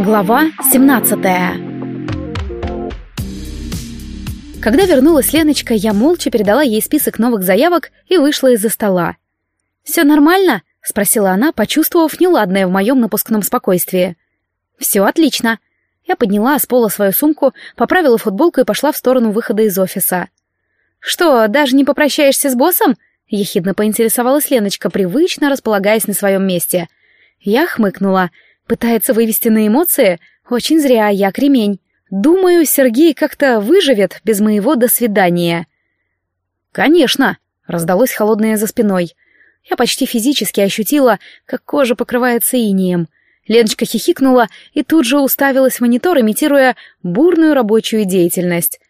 Глава 17 Когда вернулась Леночка, я молча передала ей список новых заявок и вышла из-за стола. «Все нормально?» — спросила она, почувствовав неладное в моем напускном спокойствии. «Все отлично». Я подняла с пола свою сумку, поправила футболку и пошла в сторону выхода из офиса. «Что, даже не попрощаешься с боссом?» — ехидно поинтересовалась Леночка, привычно располагаясь на своем месте. Я хмыкнула — Пытается вывести на эмоции? Очень зря, я кремень. Думаю, Сергей как-то выживет без моего «до свидания». «Конечно!» — раздалось холодное за спиной. Я почти физически ощутила, как кожа покрывается инеем. Леночка хихикнула и тут же уставилась в монитор, имитируя бурную рабочую деятельность.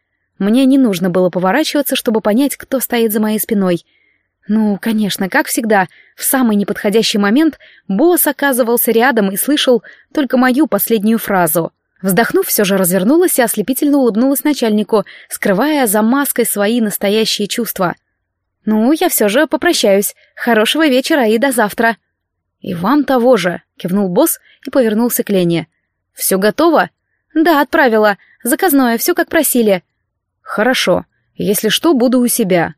Мне не нужно было поворачиваться, чтобы понять, кто стоит за моей спиной — ну, конечно, как всегда, в самый неподходящий момент босс оказывался рядом и слышал только мою последнюю фразу. Вздохнув, все же развернулась и ослепительно улыбнулась начальнику, скрывая за маской свои настоящие чувства. «Ну, я все же попрощаюсь. Хорошего вечера и до завтра». «И вам того же», — кивнул босс и повернулся к Лене. «Все готово?» «Да, отправила. Заказное, все как просили». «Хорошо. Если что, буду у себя.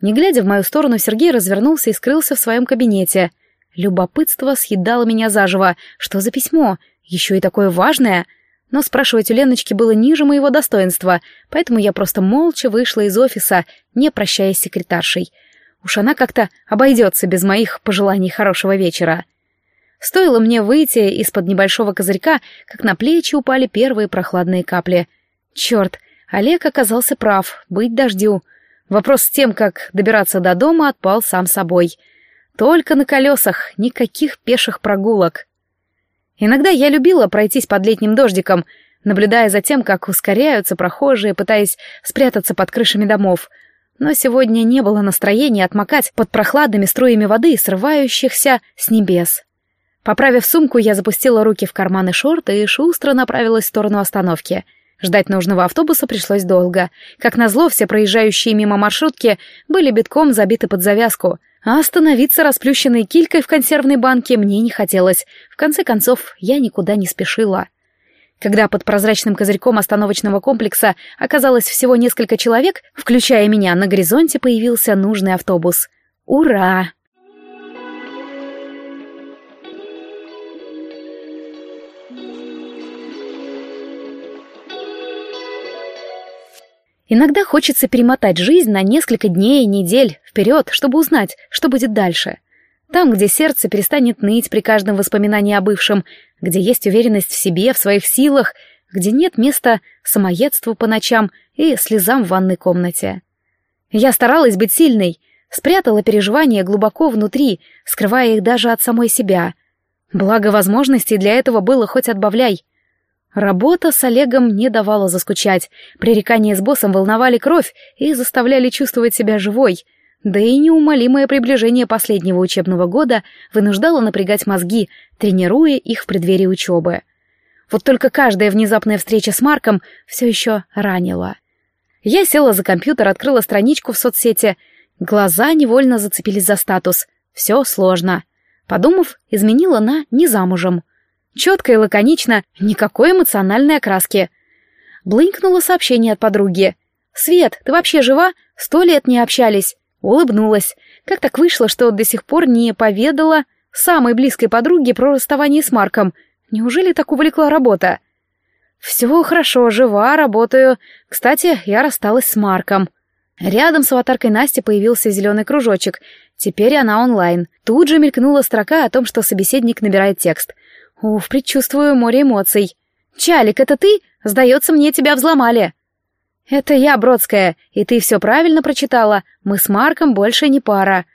Не глядя в мою сторону, Сергей развернулся и скрылся в своем кабинете. Любопытство съедало меня заживо. Что за письмо? Еще и такое важное. Но спрашивать у Леночки было ниже моего достоинства, поэтому я просто молча вышла из офиса, не прощаясь с секретаршей. Уж она как-то обойдется без моих пожеланий хорошего вечера. Стоило мне выйти из-под небольшого козырька, как на плечи упали первые прохладные капли. Черт, Олег оказался прав, быть дождю — Вопрос с тем, как добираться до дома, отпал сам собой. Только на колесах, никаких пеших прогулок. Иногда я любила пройтись под летним дождиком, наблюдая за тем, как ускоряются прохожие, пытаясь спрятаться под крышами домов. Но сегодня не было настроения отмокать под прохладными струями воды, срывающихся с небес. Поправив сумку, я запустила руки в карманы шорты и шустро направилась в сторону остановки — Ждать нужного автобуса пришлось долго. Как назло, все проезжающие мимо маршрутки были битком забиты под завязку, а остановиться расплющенной килькой в консервной банке мне не хотелось. В конце концов, я никуда не спешила. Когда под прозрачным козырьком остановочного комплекса оказалось всего несколько человек, включая меня, на горизонте появился нужный автобус. Ура! Иногда хочется перемотать жизнь на несколько дней, недель вперед, чтобы узнать, что будет дальше. Там, где сердце перестанет ныть при каждом воспоминании о бывшем, где есть уверенность в себе, в своих силах, где нет места самоедству по ночам и слезам в ванной комнате. Я старалась быть сильной, спрятала переживания глубоко внутри, скрывая их даже от самой себя. Благо возможностей для этого было хоть отбавляй. Работа с Олегом не давала заскучать. Пререкания с боссом волновали кровь и заставляли чувствовать себя живой. Да и неумолимое приближение последнего учебного года вынуждало напрягать мозги, тренируя их в преддверии учебы. Вот только каждая внезапная встреча с Марком все еще ранила. Я села за компьютер, открыла страничку в соцсети. Глаза невольно зацепились за статус. Все сложно. Подумав, изменила на «не замужем». Четко и лаконично, никакой эмоциональной окраски. Блынкнуло сообщение от подруги. «Свет, ты вообще жива? Сто лет не общались». Улыбнулась. Как так вышло, что до сих пор не поведала самой близкой подруге про расставание с Марком? Неужели так увлекла работа? «Все хорошо, жива, работаю. Кстати, я рассталась с Марком». Рядом с аватаркой Насти появился зеленый кружочек. Теперь она онлайн. Тут же мелькнула строка о том, что собеседник набирает текст. Уф, предчувствую море эмоций. «Чалик, это ты? Сдается мне, тебя взломали». «Это я, Бродская, и ты все правильно прочитала. Мы с Марком больше не пара».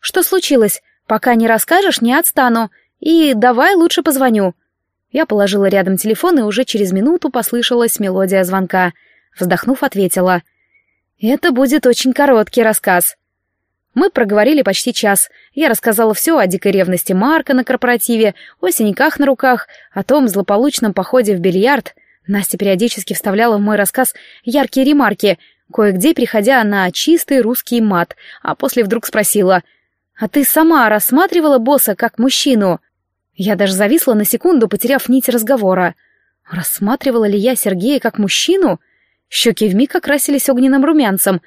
«Что случилось? Пока не расскажешь, не отстану. И давай лучше позвоню». Я положила рядом телефон, и уже через минуту послышалась мелодия звонка. Вздохнув, ответила. «Это будет очень короткий рассказ». Мы проговорили почти час. Я рассказала все о дикой ревности Марка на корпоративе, о синяках на руках, о том злополучном походе в бильярд. Настя периодически вставляла в мой рассказ яркие ремарки, кое-где приходя на чистый русский мат, а после вдруг спросила, «А ты сама рассматривала босса как мужчину?» Я даже зависла на секунду, потеряв нить разговора. Рассматривала ли я Сергея как мужчину? Щеки вмиг окрасились огненным румянцем.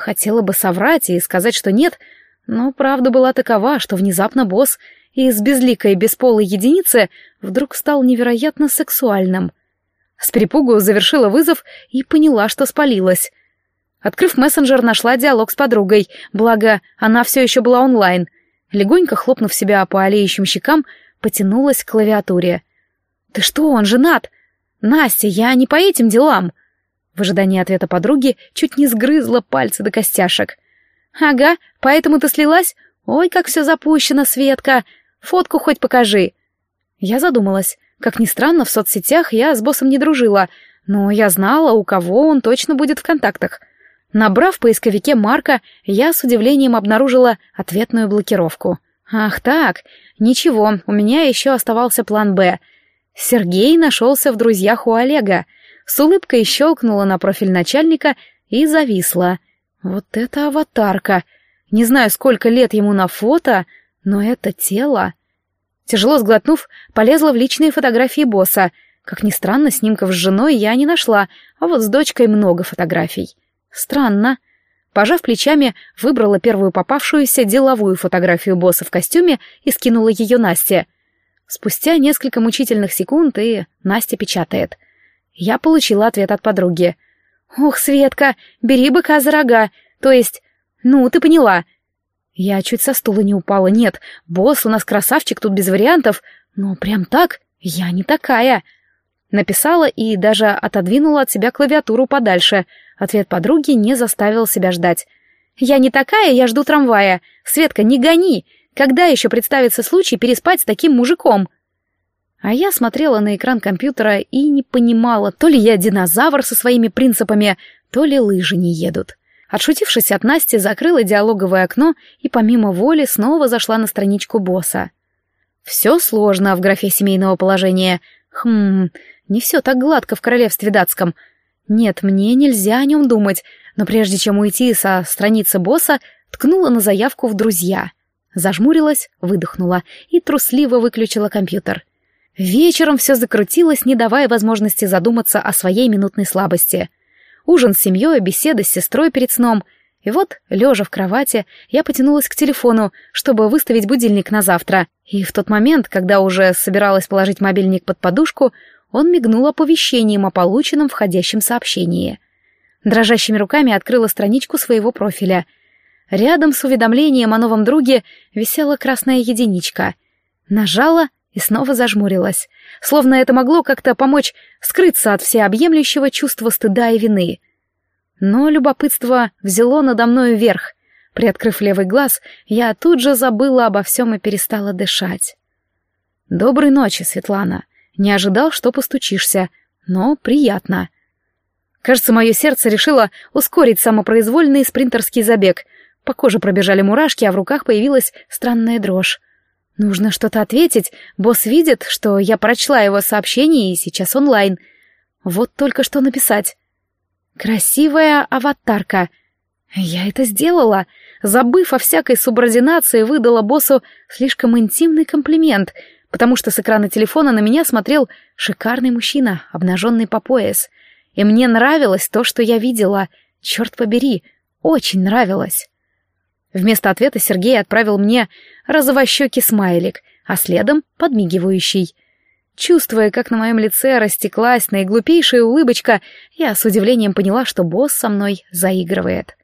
Хотела бы соврать и сказать, что нет, но правда была такова, что внезапно босс из безликой бесполой единицы вдруг стал невероятно сексуальным. С перепугу завершила вызов и поняла, что спалилась. Открыв мессенджер, нашла диалог с подругой, благо она все еще была онлайн. Легонько хлопнув себя по олеющим щекам, потянулась к клавиатуре. «Ты что, он женат?» «Настя, я не по этим делам!» В ожидании ответа подруги чуть не сгрызла пальцы до костяшек. «Ага, поэтому ты слилась? Ой, как все запущено, Светка! Фотку хоть покажи!» Я задумалась. Как ни странно, в соцсетях я с боссом не дружила, но я знала, у кого он точно будет в контактах. Набрав в поисковике Марка, я с удивлением обнаружила ответную блокировку. Ах так, ничего, у меня еще оставался план «Б». Сергей нашелся в друзьях у Олега. С улыбкой щелкнула на профиль начальника и зависла. Вот это аватарка! Не знаю, сколько лет ему на фото, но это тело... Тяжело сглотнув, полезла в личные фотографии босса. Как ни странно, снимков с женой я не нашла, а вот с дочкой много фотографий. Странно. Пожав плечами, выбрала первую попавшуюся деловую фотографию босса в костюме и скинула ее Насте. Спустя несколько мучительных секунд и Настя печатает. Я получила ответ от подруги. «Ох, Светка, бери быка за рога, то есть... Ну, ты поняла, я чуть со стула не упала. Нет, босс у нас красавчик, тут без вариантов. Но прям так? Я не такая. Написала и даже отодвинула от себя клавиатуру подальше. Ответ подруги не заставил себя ждать. «Я не такая, я жду трамвая. Светка, не гони! Когда еще представится случай переспать с таким мужиком?» А я смотрела на экран компьютера и не понимала, то ли я динозавр со своими принципами, то ли лыжи не едут. Отшутившись от Насти, закрыла диалоговое окно и помимо воли снова зашла на страничку босса. Все сложно в графе семейного положения. Хм, не все так гладко в королевстве датском. Нет, мне нельзя о нем думать, но прежде чем уйти со страницы босса, ткнула на заявку в друзья. Зажмурилась, выдохнула и трусливо выключила компьютер. Вечером все закрутилось, не давая возможности задуматься о своей минутной слабости — ужин с семьей, беседа с сестрой перед сном. И вот, лежа в кровати, я потянулась к телефону, чтобы выставить будильник на завтра. И в тот момент, когда уже собиралась положить мобильник под подушку, он мигнул оповещением о полученном входящем сообщении. Дрожащими руками открыла страничку своего профиля. Рядом с уведомлением о новом друге висела красная единичка. Нажала и снова зажмурилась, словно это могло как-то помочь скрыться от всеобъемлющего чувства стыда и вины. Но любопытство взяло надо мною верх. Приоткрыв левый глаз, я тут же забыла обо всем и перестала дышать. «Доброй ночи, Светлана. Не ожидал, что постучишься, но приятно». Кажется, мое сердце решило ускорить самопроизвольный спринтерский забег. По коже пробежали мурашки, а в руках появилась странная дрожь. Нужно что-то ответить. Босс видит, что я прочла его сообщение и сейчас онлайн. Вот только что написать. Красивая аватарка. Я это сделала. Забыв о всякой субординации, выдала боссу слишком интимный комплимент, потому что с экрана телефона на меня смотрел шикарный мужчина, обнаженный по пояс. И мне нравилось то, что я видела. Черт побери, очень нравилось. Вместо ответа Сергей отправил мне розовощекий смайлик, а следом подмигивающий. Чувствуя, как на моем лице растеклась наиглупейшая улыбочка, я с удивлением поняла, что босс со мной заигрывает.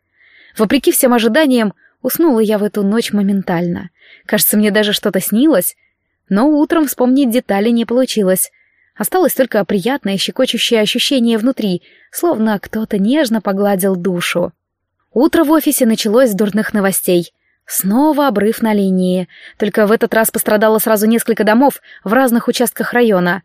Вопреки всем ожиданиям, уснула я в эту ночь моментально. Кажется, мне даже что-то снилось, но утром вспомнить детали не получилось. Осталось только приятное щекочущее ощущение внутри, словно кто-то нежно погладил душу. Утро в офисе началось с дурных новостей. Снова обрыв на линии. Только в этот раз пострадало сразу несколько домов в разных участках района.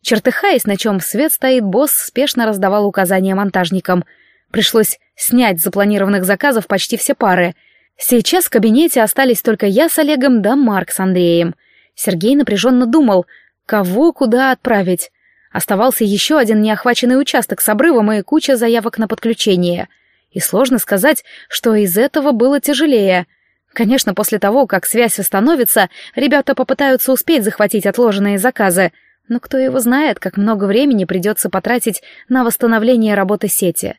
Чертыхаясь, на чем свет стоит, босс спешно раздавал указания монтажникам. Пришлось снять запланированных заказов почти все пары. Сейчас в кабинете остались только я с Олегом да Марк с Андреем. Сергей напряженно думал, кого куда отправить. Оставался еще один неохваченный участок с обрывом и куча заявок на подключение — и сложно сказать, что из этого было тяжелее. Конечно, после того, как связь восстановится, ребята попытаются успеть захватить отложенные заказы, но кто его знает, как много времени придется потратить на восстановление работы сети.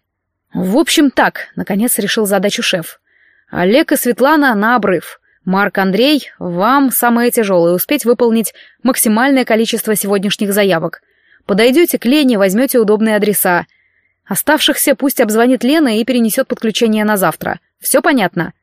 В общем, так, наконец решил задачу шеф. Олег и Светлана на обрыв. Марк, Андрей, вам самое тяжелое успеть выполнить максимальное количество сегодняшних заявок. Подойдете к Лене, возьмете удобные адреса. Оставшихся пусть обзвонит Лена и перенесет подключение на завтра. Все понятно?»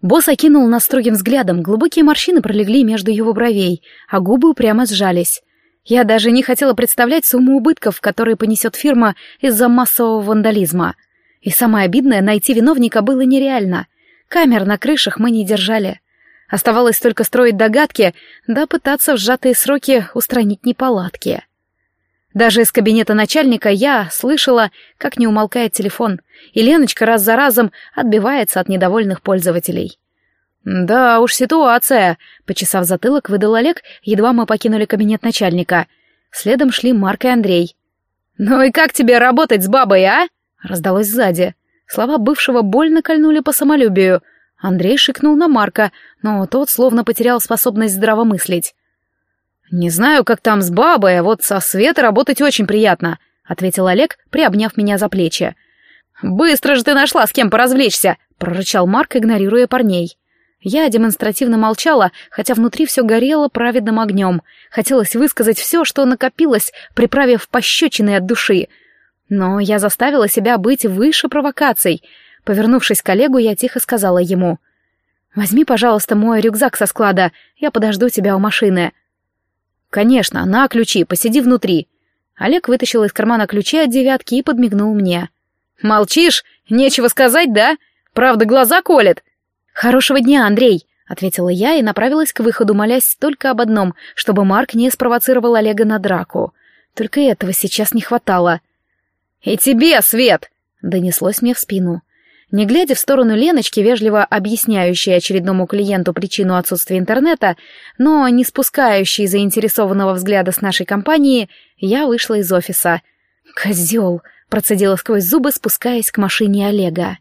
Босс окинул нас строгим взглядом, глубокие морщины пролегли между его бровей, а губы упрямо сжались. Я даже не хотела представлять сумму убытков, которые понесет фирма из-за массового вандализма. И самое обидное, найти виновника было нереально. Камер на крышах мы не держали. Оставалось только строить догадки, да пытаться в сжатые сроки устранить неполадки. Даже из кабинета начальника я слышала, как не умолкает телефон, и Леночка раз за разом отбивается от недовольных пользователей. «Да уж ситуация», — почесав затылок, выдал Олег, едва мы покинули кабинет начальника. Следом шли Марк и Андрей. «Ну и как тебе работать с бабой, а?» — раздалось сзади. Слова бывшего больно кольнули по самолюбию. Андрей шикнул на Марка, но тот словно потерял способность здравомыслить. «Не знаю, как там с бабой, а вот со Светой работать очень приятно», — ответил Олег, приобняв меня за плечи. «Быстро же ты нашла, с кем поразвлечься!» — прорычал Марк, игнорируя парней. Я демонстративно молчала, хотя внутри все горело праведным огнем. Хотелось высказать все, что накопилось, приправив пощечины от души. Но я заставила себя быть выше провокаций. Повернувшись к коллегу, я тихо сказала ему. «Возьми, пожалуйста, мой рюкзак со склада, я подожду тебя у машины». «Конечно, на ключи, посиди внутри». Олег вытащил из кармана ключи от девятки и подмигнул мне. «Молчишь? Нечего сказать, да? Правда, глаза колет?» «Хорошего дня, Андрей!» — ответила я и направилась к выходу, молясь только об одном, чтобы Марк не спровоцировал Олега на драку. Только этого сейчас не хватало. «И тебе, Свет!» — донеслось мне в спину. Не глядя в сторону Леночки, вежливо объясняющей очередному клиенту причину отсутствия интернета, но не спускающей заинтересованного взгляда с нашей компании, я вышла из офиса. «Козел!» — процедила сквозь зубы, спускаясь к машине Олега.